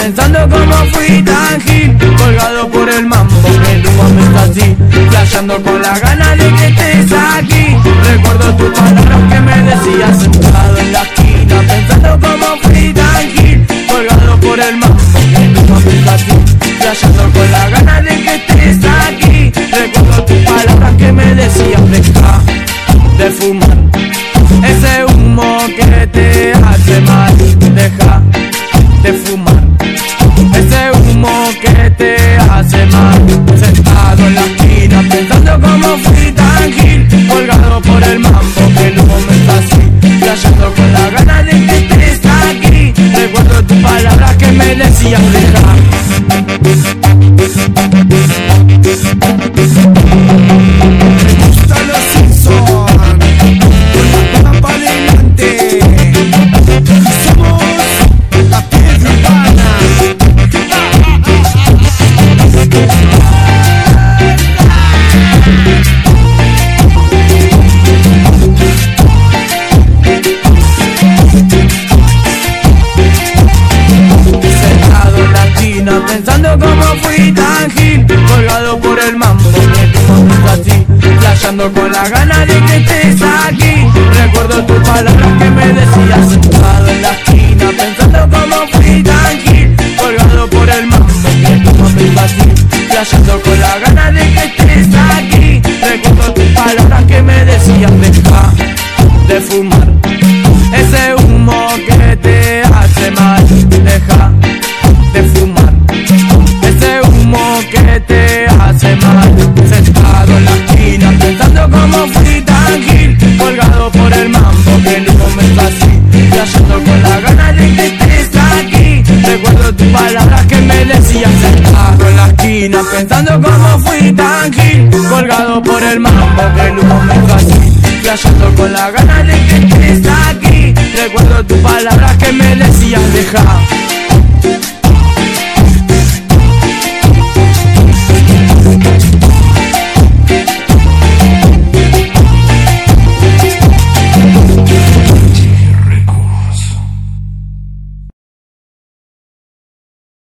Pensando cómo fui tan gil Colgado por el mambo que el me está así Flasheando con la gana de que estés aquí. Recuerdo tus palabras que me decías sentado en la esquina Pensando cómo fui tan gil Colgado por el mambo que el me está así Flasheando con la humo que te hace mal. Sentado en la esquina pensando cómo fui tan gil. Colgado por el mambo que humo me está así. Flasheando con la gana de que estés aquí. Recuerdo tus palabras que me decían dejar fui tan gil Colgado por el mambo Me así Flasheando con la gana de que estés aquí. Recuerdo tus palabras que me decías Sentado en la esquina Pensando cómo fui tan gil Colgado por el mambo Me así Flasheando con la gana de que estés aquí. Recuerdo tus palabras que me decías Deja humo me está así Flasheando con la gana de que estés aquí. Recuerdo tus palabras que me decías Sentado en la esquina pensando cómo fui tan gil Colgado por el mambo que el humo me está así Flasheando con la gana de que estés aquí